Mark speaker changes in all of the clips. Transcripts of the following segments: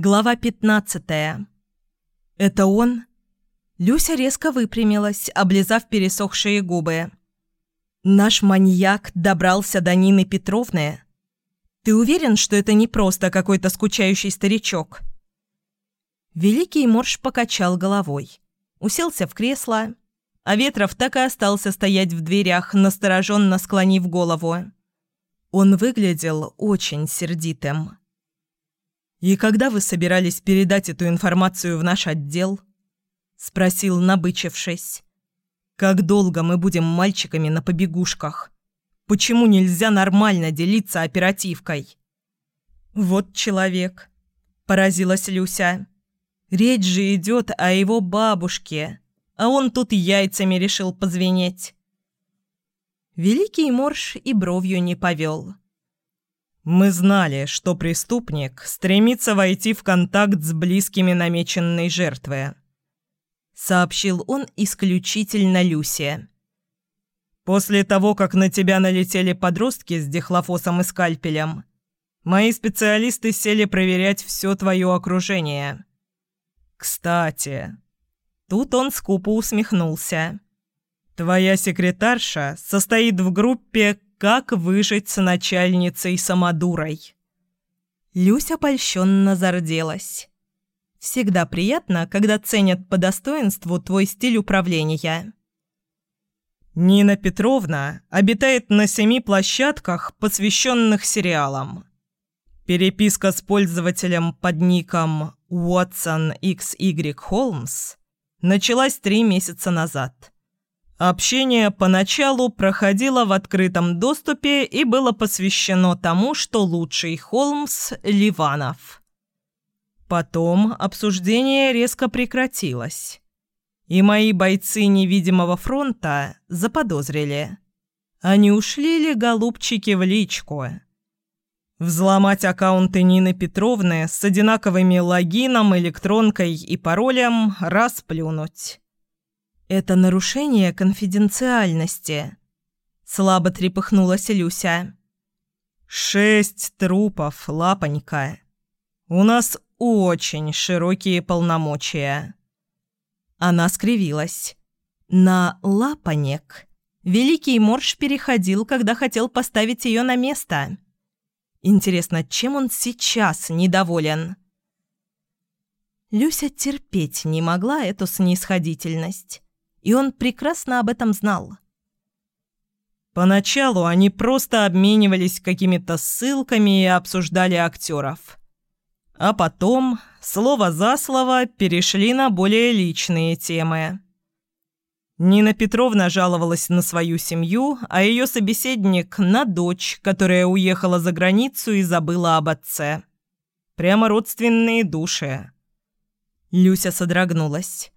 Speaker 1: Глава 15. «Это он?» Люся резко выпрямилась, облизав пересохшие губы. «Наш маньяк добрался до Нины Петровны? Ты уверен, что это не просто какой-то скучающий старичок?» Великий Морж покачал головой, уселся в кресло, а Ветров так и остался стоять в дверях, настороженно склонив голову. Он выглядел очень сердитым. «И когда вы собирались передать эту информацию в наш отдел?» – спросил, набычившись. «Как долго мы будем мальчиками на побегушках? Почему нельзя нормально делиться оперативкой?» «Вот человек», – поразилась Люся. «Речь же идет о его бабушке, а он тут яйцами решил позвенеть». Великий Морж и бровью не повел. Мы знали, что преступник стремится войти в контакт с близкими намеченной жертвы. Сообщил он исключительно Люсе. После того, как на тебя налетели подростки с дихлофосом и скальпелем, мои специалисты сели проверять все твое окружение. Кстати, тут он скупо усмехнулся. Твоя секретарша состоит в группе как выжить с начальницей самодурой. Люся польщенно зарделась. Всегда приятно, когда ценят по достоинству твой стиль управления. Нина Петровна обитает на семи площадках, посвященных сериалам. Переписка с пользователем под ником Watson XY Holmes началась три месяца назад. Общение поначалу проходило в открытом доступе и было посвящено тому, что лучший Холмс – Ливанов. Потом обсуждение резко прекратилось. И мои бойцы невидимого фронта заподозрили. Они ушли ли, голубчики, в личку? Взломать аккаунты Нины Петровны с одинаковыми логином, электронкой и паролем – расплюнуть. «Это нарушение конфиденциальности», — слабо трепыхнулась Люся. «Шесть трупов, лапонька. У нас очень широкие полномочия». Она скривилась. На лапонек Великий Морж переходил, когда хотел поставить ее на место. Интересно, чем он сейчас недоволен? Люся терпеть не могла эту снисходительность и он прекрасно об этом знал. Поначалу они просто обменивались какими-то ссылками и обсуждали актеров. А потом, слово за слово, перешли на более личные темы. Нина Петровна жаловалась на свою семью, а ее собеседник – на дочь, которая уехала за границу и забыла об отце. Прямо родственные души. Люся содрогнулась.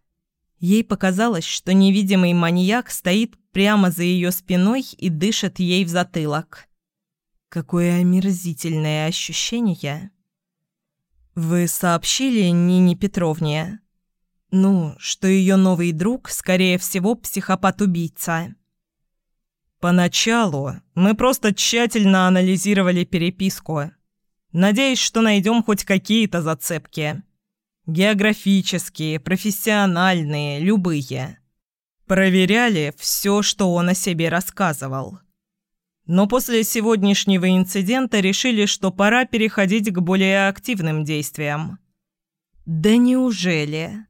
Speaker 1: Ей показалось, что невидимый маньяк стоит прямо за ее спиной и дышит ей в затылок. Какое омерзительное ощущение. «Вы сообщили Нине Петровне?» «Ну, что ее новый друг, скорее всего, психопат-убийца». «Поначалу мы просто тщательно анализировали переписку, надеясь, что найдем хоть какие-то зацепки». Географические, профессиональные, любые. Проверяли все, что он о себе рассказывал. Но после сегодняшнего инцидента решили, что пора переходить к более активным действиям. «Да неужели?»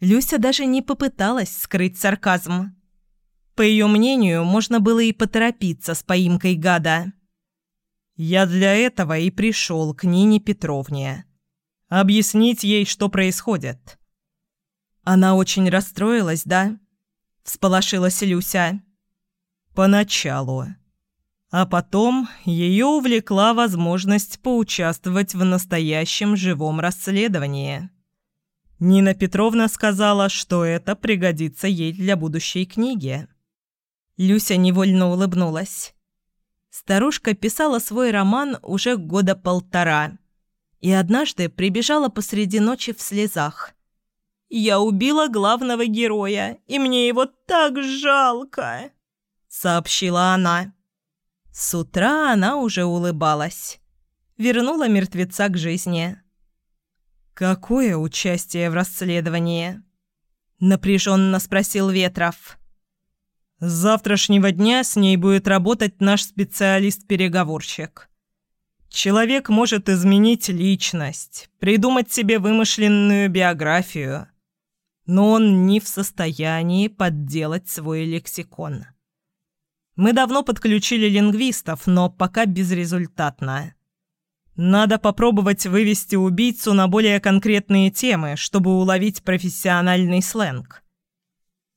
Speaker 1: Люся даже не попыталась скрыть сарказм. По ее мнению, можно было и поторопиться с поимкой гада. «Я для этого и пришел к Нине Петровне», Объяснить ей, что происходит». «Она очень расстроилась, да?» – всполошилась Люся. «Поначалу. А потом ее увлекла возможность поучаствовать в настоящем живом расследовании». Нина Петровна сказала, что это пригодится ей для будущей книги. Люся невольно улыбнулась. Старушка писала свой роман уже года полтора и однажды прибежала посреди ночи в слезах. «Я убила главного героя, и мне его так жалко!» — сообщила она. С утра она уже улыбалась. Вернула мертвеца к жизни. «Какое участие в расследовании?» – напряженно спросил Ветров. «С завтрашнего дня с ней будет работать наш специалист-переговорщик. Человек может изменить личность, придумать себе вымышленную биографию, но он не в состоянии подделать свой лексикон. Мы давно подключили лингвистов, но пока безрезультатно». Надо попробовать вывести убийцу на более конкретные темы, чтобы уловить профессиональный сленг.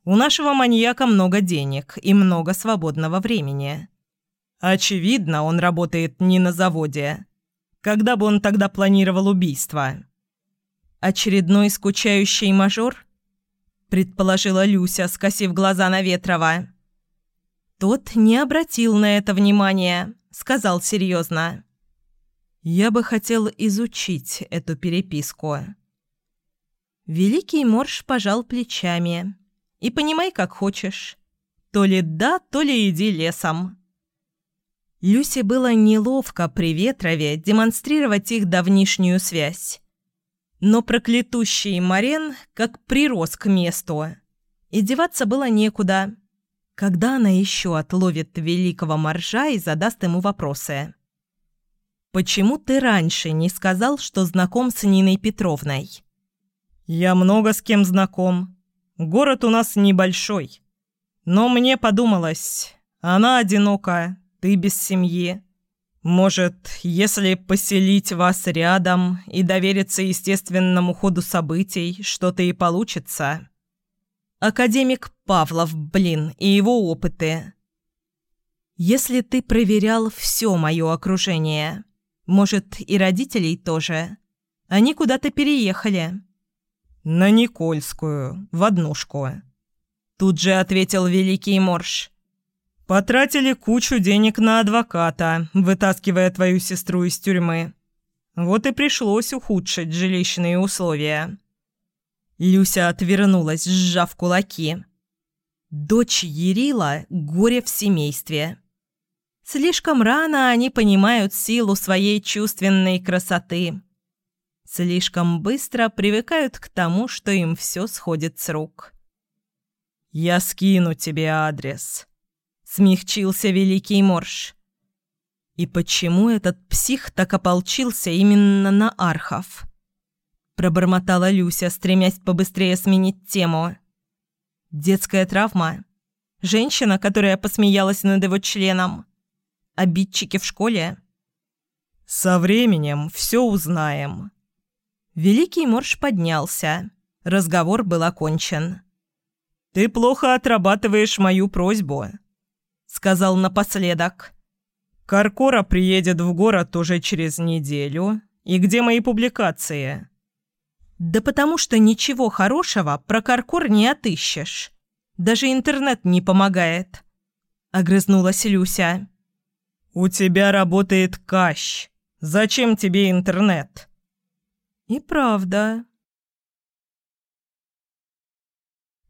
Speaker 1: У нашего маньяка много денег и много свободного времени. Очевидно, он работает не на заводе. Когда бы он тогда планировал убийство? Очередной скучающий мажор? Предположила Люся, скосив глаза на Ветрова. Тот не обратил на это внимания, сказал серьезно. Я бы хотел изучить эту переписку. Великий Морж пожал плечами. И понимай, как хочешь. То ли да, то ли иди лесом. Люсе было неловко при Ветрове демонстрировать их давнишнюю связь. Но проклятущий Марен как прирос к месту. И деваться было некуда. Когда она еще отловит великого моржа и задаст ему вопросы? «Почему ты раньше не сказал, что знаком с Ниной Петровной?» «Я много с кем знаком. Город у нас небольшой. Но мне подумалось, она одинока, ты без семьи. Может, если поселить вас рядом и довериться естественному ходу событий, что-то и получится?» «Академик Павлов, блин, и его опыты». «Если ты проверял все мое окружение...» Может, и родителей тоже. Они куда-то переехали». «На Никольскую, в однушку», – тут же ответил Великий Морж. «Потратили кучу денег на адвоката, вытаскивая твою сестру из тюрьмы. Вот и пришлось ухудшить жилищные условия». Люся отвернулась, сжав кулаки. Дочь Ерила – горе в семействе. Слишком рано они понимают силу своей чувственной красоты. Слишком быстро привыкают к тому, что им все сходит с рук. «Я скину тебе адрес», — смягчился Великий Морж. «И почему этот псих так ополчился именно на архов?» Пробормотала Люся, стремясь побыстрее сменить тему. «Детская травма? Женщина, которая посмеялась над его членом?» Обидчики в школе? Со временем все узнаем. Великий Морж поднялся. Разговор был окончен. «Ты плохо отрабатываешь мою просьбу», — сказал напоследок. «Каркора приедет в город уже через неделю. И где мои публикации?» «Да потому что ничего хорошего про Каркор не отыщешь. Даже интернет не помогает», — огрызнулась Люся. «У тебя работает кащ. Зачем тебе интернет?» «И правда».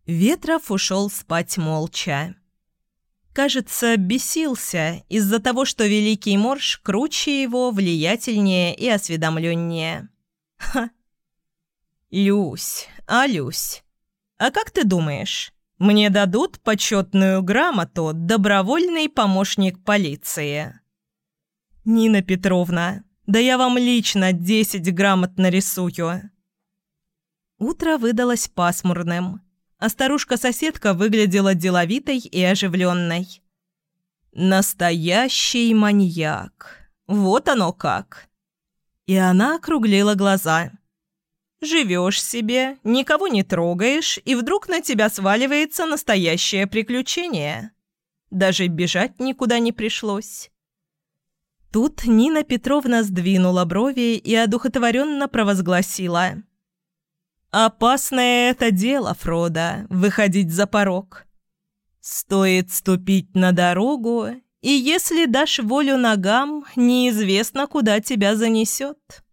Speaker 1: Ветров ушел спать молча. Кажется, бесился из-за того, что Великий Морж круче его, влиятельнее и осведомленнее. Ха! Люсь, а Люсь, а как ты думаешь, мне дадут почетную грамоту «Добровольный помощник полиции». «Нина Петровна, да я вам лично десять грамот нарисую». Утро выдалось пасмурным, а старушка-соседка выглядела деловитой и оживленной. «Настоящий маньяк! Вот оно как!» И она округлила глаза. Живешь себе, никого не трогаешь, и вдруг на тебя сваливается настоящее приключение. Даже бежать никуда не пришлось. Тут Нина Петровна сдвинула брови и одухотворенно провозгласила. «Опасное это дело, Фрода, выходить за порог. Стоит ступить на дорогу, и если дашь волю ногам, неизвестно, куда тебя занесет».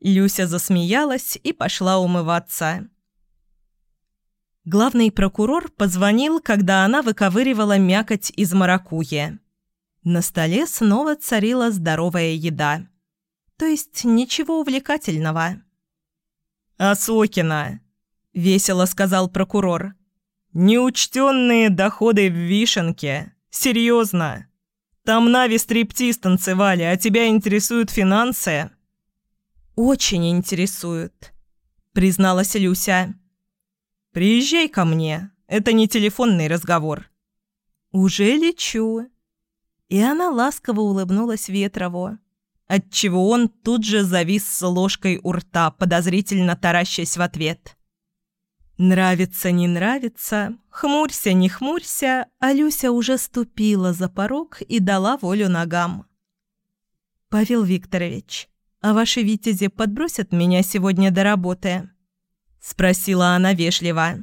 Speaker 1: Люся засмеялась и пошла умываться. Главный прокурор позвонил, когда она выковыривала мякоть из маракуйи. На столе снова царила здоровая еда. То есть ничего увлекательного. «Осокина», — весело сказал прокурор. «Неучтенные доходы в Вишенке. Серьезно. Там Нави стриптиз танцевали, а тебя интересуют финансы?» «Очень интересуют», — призналась Люся. «Приезжай ко мне. Это не телефонный разговор». «Уже лечу». И она ласково улыбнулась Ветрову отчего он тут же завис с ложкой у рта, подозрительно таращась в ответ. Нравится, не нравится, хмурься, не хмурься, а Люся уже ступила за порог и дала волю ногам. «Павел Викторович, а ваши витязи подбросят меня сегодня до работы?» – спросила она вежливо.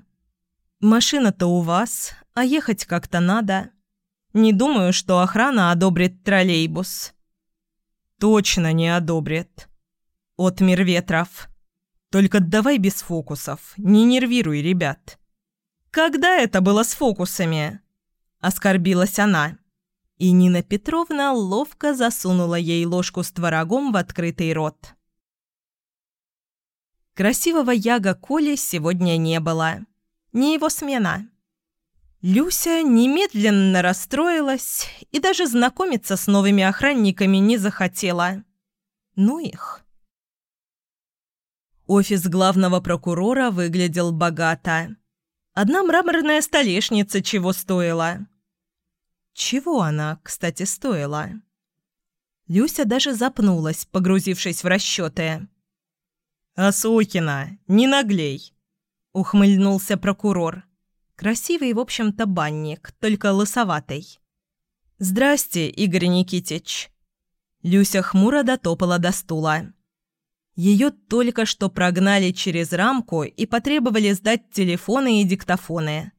Speaker 1: «Машина-то у вас, а ехать как-то надо. Не думаю, что охрана одобрит троллейбус» точно не одобрит. Отмер Ветров. Только давай без фокусов, не нервируй ребят. Когда это было с фокусами? Оскорбилась она. И Нина Петровна ловко засунула ей ложку с творогом в открытый рот. Красивого Яга Коли сегодня не было. Не его смена. Люся немедленно расстроилась и даже знакомиться с новыми охранниками не захотела. Ну их. Офис главного прокурора выглядел богато. Одна мраморная столешница чего стоила. Чего она, кстати, стоила? Люся даже запнулась, погрузившись в расчеты. «Осокина, не наглей!» — ухмыльнулся прокурор. Красивый, в общем-то, банник, только лысоватый. «Здрасте, Игорь Никитич». Люся хмуро дотопала до стула. Ее только что прогнали через рамку и потребовали сдать телефоны и диктофоны.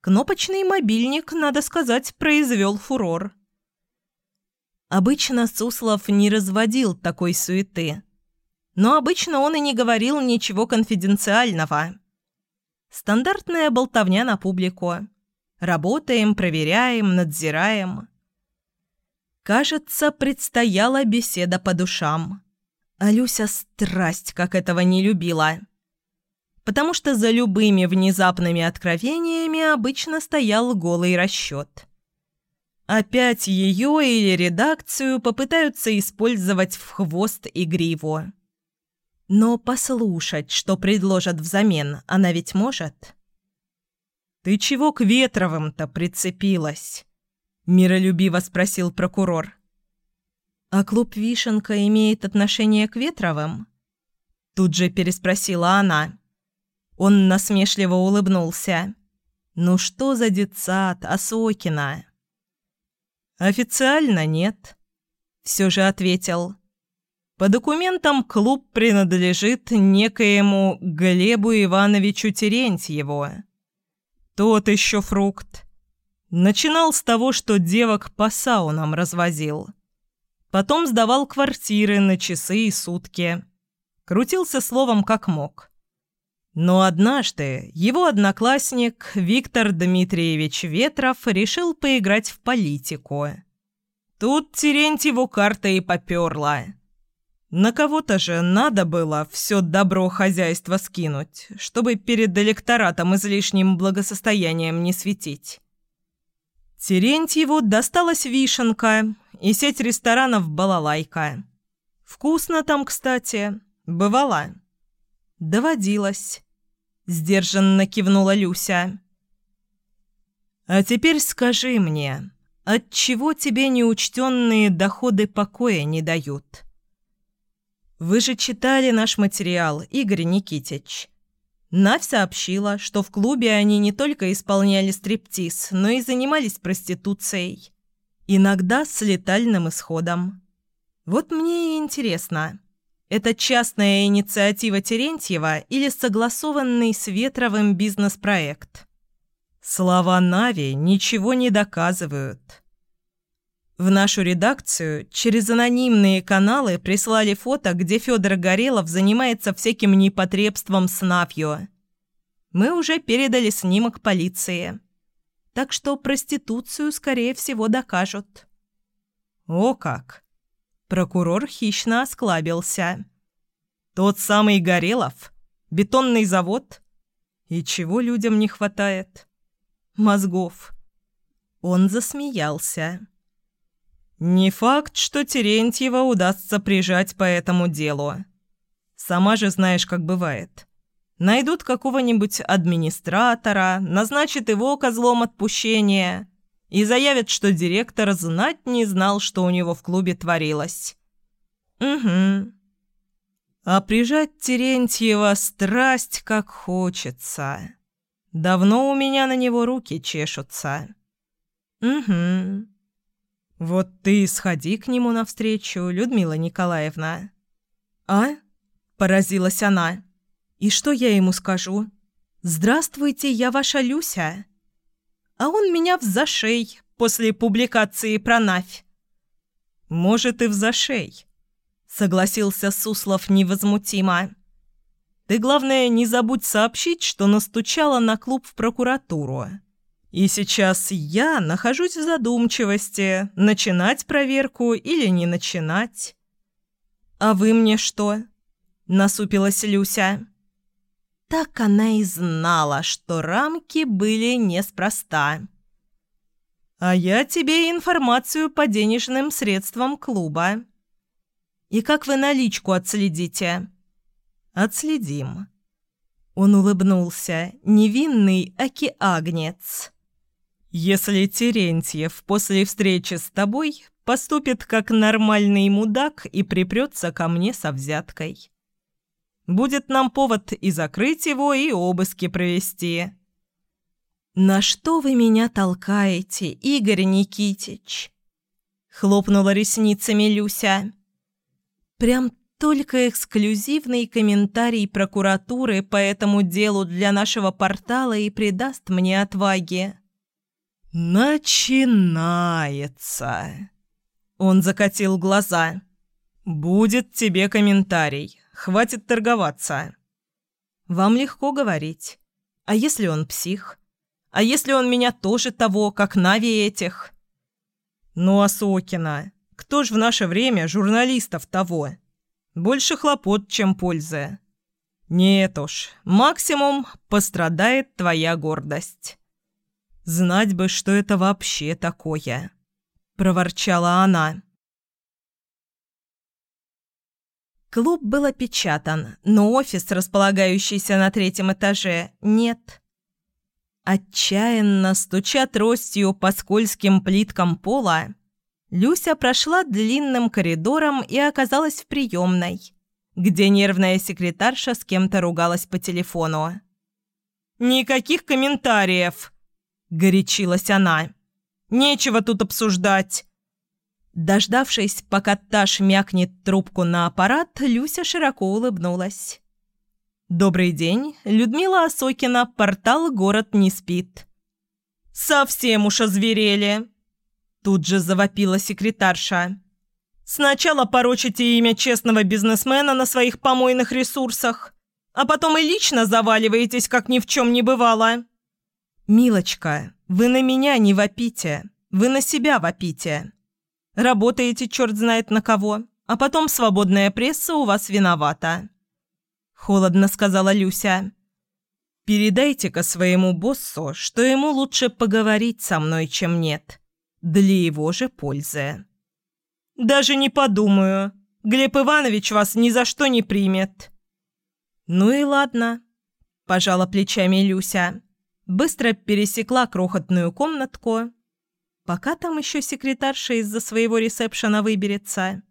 Speaker 1: Кнопочный мобильник, надо сказать, произвел фурор. Обычно Суслов не разводил такой суеты. Но обычно он и не говорил ничего конфиденциального. Стандартная болтовня на публику. Работаем, проверяем, надзираем. Кажется, предстояла беседа по душам. А Люся страсть, как этого не любила. Потому что за любыми внезапными откровениями обычно стоял голый расчет. Опять ее или редакцию попытаются использовать в хвост и гриву. Но послушать, что предложат взамен, она ведь может. «Ты чего к Ветровым-то прицепилась?» – миролюбиво спросил прокурор. «А клуб «Вишенка» имеет отношение к Ветровым?» Тут же переспросила она. Он насмешливо улыбнулся. «Ну что за детсад, Осокина?» «Официально нет», – все же ответил. По документам клуб принадлежит некоему Глебу Ивановичу Терентьеву. Тот еще фрукт. Начинал с того, что девок по саунам развозил. Потом сдавал квартиры на часы и сутки. Крутился словом как мог. Но однажды его одноклассник Виктор Дмитриевич Ветров решил поиграть в политику. Тут Терентьеву карта и попёрла. На кого-то же надо было все добро хозяйства скинуть, чтобы перед электоратом излишним благосостоянием не светить. Терентьеву досталась вишенка и сеть ресторанов «Балалайка». Вкусно там, кстати, бывало. Доводилось. Сдержанно кивнула Люся. «А теперь скажи мне, отчего тебе неучтенные доходы покоя не дают?» «Вы же читали наш материал, Игорь Никитич». Навь сообщила, что в клубе они не только исполняли стриптиз, но и занимались проституцией. Иногда с летальным исходом. Вот мне и интересно, это частная инициатива Терентьева или согласованный с Ветровым бизнес-проект? Слова Нави ничего не доказывают. В нашу редакцию через анонимные каналы прислали фото, где Федор Горелов занимается всяким непотребством с Навью. Мы уже передали снимок полиции. Так что проституцию, скорее всего, докажут. О как! Прокурор хищно осклабился. Тот самый Горелов? Бетонный завод? И чего людям не хватает? Мозгов. Он засмеялся. «Не факт, что Терентьева удастся прижать по этому делу. Сама же знаешь, как бывает. Найдут какого-нибудь администратора, назначат его козлом отпущения и заявят, что директор знать не знал, что у него в клубе творилось. Угу. А прижать Терентьева страсть как хочется. Давно у меня на него руки чешутся. Угу. Вот ты сходи к нему навстречу, Людмила Николаевна. А? Поразилась она. И что я ему скажу? «Здравствуйте, я ваша Люся». А он меня в зашей после публикации про Навь. «Может, и в зашей», — согласился Суслов невозмутимо. «Ты, главное, не забудь сообщить, что настучала на клуб в прокуратуру. И сейчас я нахожусь в задумчивости, начинать проверку или не начинать». «А вы мне что?» — насупилась Люся. Так она и знала, что рамки были неспроста. «А я тебе информацию по денежным средствам клуба. И как вы наличку отследите?» «Отследим». Он улыбнулся, невинный океагнец. «Если Терентьев после встречи с тобой поступит как нормальный мудак и припрется ко мне со взяткой». Будет нам повод и закрыть его, и обыски провести». «На что вы меня толкаете, Игорь Никитич?» Хлопнула ресницами Люся. «Прям только эксклюзивный комментарий прокуратуры по этому делу для нашего портала и придаст мне отваги». «Начинается!» Он закатил глаза. «Будет тебе комментарий. Хватит торговаться. Вам легко говорить. А если он псих? А если он меня тоже того, как Нави этих? Ну, а Сокина? Кто ж в наше время журналистов того? Больше хлопот, чем пользы. Нет уж, максимум пострадает твоя гордость. Знать бы, что это вообще такое, проворчала она. Клуб был опечатан, но офис, располагающийся на третьем этаже, нет. Отчаянно стуча тростью по скользким плиткам пола, Люся прошла длинным коридором и оказалась в приемной, где нервная секретарша с кем-то ругалась по телефону. «Никаких комментариев!» – горячилась она. «Нечего тут обсуждать. Дождавшись, пока Таш мякнет трубку на аппарат, Люся широко улыбнулась. «Добрый день, Людмила Осокина, портал «Город не спит». «Совсем уж озверели!» Тут же завопила секретарша. «Сначала порочите имя честного бизнесмена на своих помойных ресурсах, а потом и лично заваливаетесь, как ни в чем не бывало». «Милочка, вы на меня не вопите, вы на себя вопите». Работаете черт знает на кого, а потом свободная пресса у вас виновата». Холодно сказала Люся. «Передайте-ка своему боссу, что ему лучше поговорить со мной, чем нет. Для его же пользы». «Даже не подумаю. Глеб Иванович вас ни за что не примет». «Ну и ладно», – пожала плечами Люся. Быстро пересекла крохотную комнатку пока там еще секретарша из-за своего ресепшена выберется.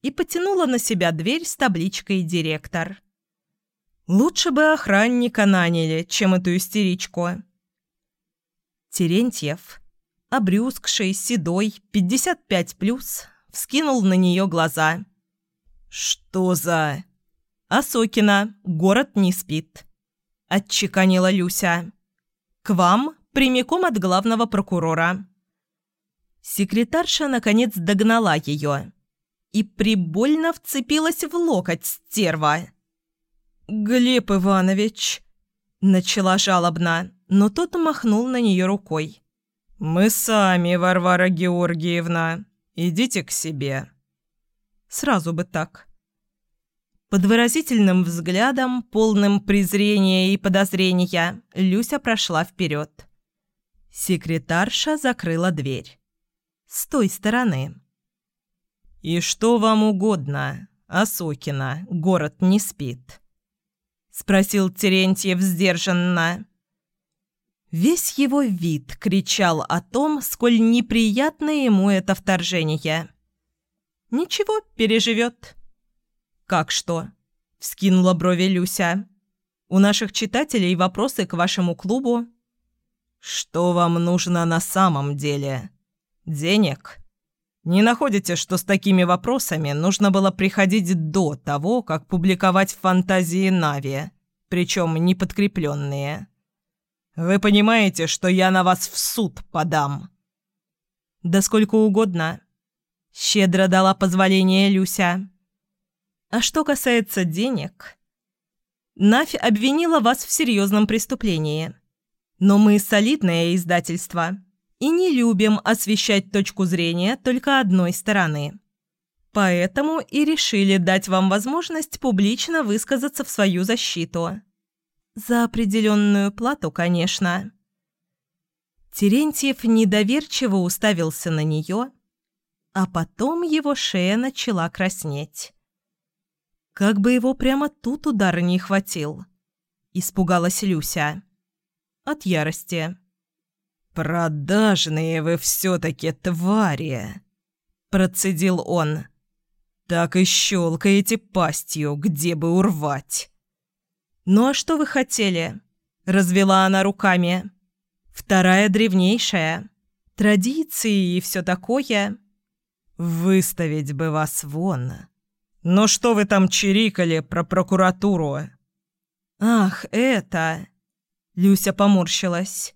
Speaker 1: И потянула на себя дверь с табличкой «Директор». Лучше бы охранника наняли, чем эту истеричку. Терентьев, обрюзгший, седой, 55+, вскинул на нее глаза. «Что за...» «Осокина, город не спит», – отчеканила Люся. «К вам прямиком от главного прокурора». Секретарша, наконец, догнала ее и прибольно вцепилась в локоть стерва. «Глеб Иванович!» – начала жалобно, но тот махнул на нее рукой. «Мы сами, Варвара Георгиевна. Идите к себе». Сразу бы так. Под выразительным взглядом, полным презрения и подозрения, Люся прошла вперед. Секретарша закрыла дверь. С той стороны. «И что вам угодно, Осокина, город не спит?» Спросил Терентьев сдержанно. Весь его вид кричал о том, сколь неприятно ему это вторжение. «Ничего, переживет». «Как что?» – вскинула брови Люся. «У наших читателей вопросы к вашему клубу». «Что вам нужно на самом деле? Денег?» «Не находите, что с такими вопросами нужно было приходить до того, как публиковать фантазии Нави, причем не подкрепленные? Вы понимаете, что я на вас в суд подам?» «Да сколько угодно», – щедро дала позволение Люся. А что касается денег... Нафь обвинила вас в серьезном преступлении. Но мы солидное издательство и не любим освещать точку зрения только одной стороны. Поэтому и решили дать вам возможность публично высказаться в свою защиту. За определенную плату, конечно. Терентьев недоверчиво уставился на нее, а потом его шея начала краснеть. Как бы его прямо тут удар не хватил. Испугалась Люся. От ярости. «Продажные вы все-таки твари!» Процедил он. «Так и щелкаете пастью, где бы урвать!» «Ну а что вы хотели?» Развела она руками. «Вторая древнейшая. Традиции и все такое». «Выставить бы вас вон!» «Ну что вы там чирикали про прокуратуру?» «Ах, это...» Люся поморщилась.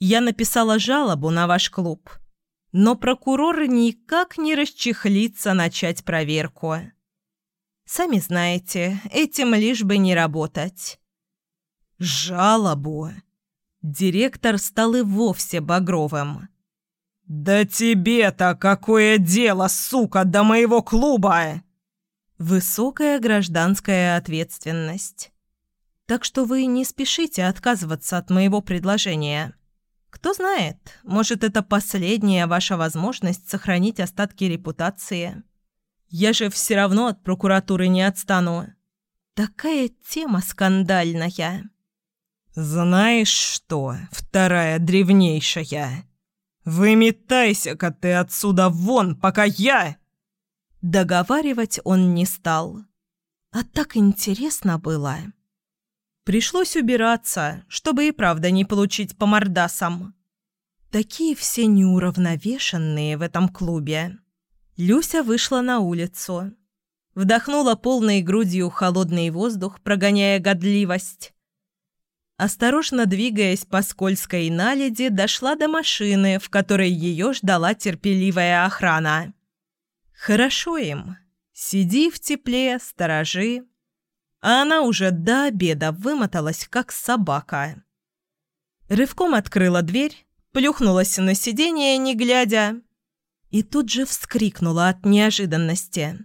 Speaker 1: «Я написала жалобу на ваш клуб, но прокурор никак не расчехлится начать проверку. Сами знаете, этим лишь бы не работать». «Жалобу?» Директор стал и вовсе багровым. «Да тебе-то какое дело, сука, до моего клуба!» Высокая гражданская ответственность. Так что вы не спешите отказываться от моего предложения. Кто знает, может, это последняя ваша возможность сохранить остатки репутации. Я же все равно от прокуратуры не отстану. Такая тема скандальная. Знаешь что, вторая древнейшая? Выметайся-ка ты отсюда вон, пока я... Договаривать он не стал. А так интересно было. Пришлось убираться, чтобы и правда не получить по мордасам. Такие все неуравновешенные в этом клубе. Люся вышла на улицу. Вдохнула полной грудью холодный воздух, прогоняя годливость. Осторожно двигаясь по скользкой наледи, дошла до машины, в которой ее ждала терпеливая охрана. Хорошо им. Сиди в тепле, сторожи. А она уже до обеда вымоталась, как собака. Рывком открыла дверь, плюхнулась на сиденье, не глядя, и тут же вскрикнула от неожиданности.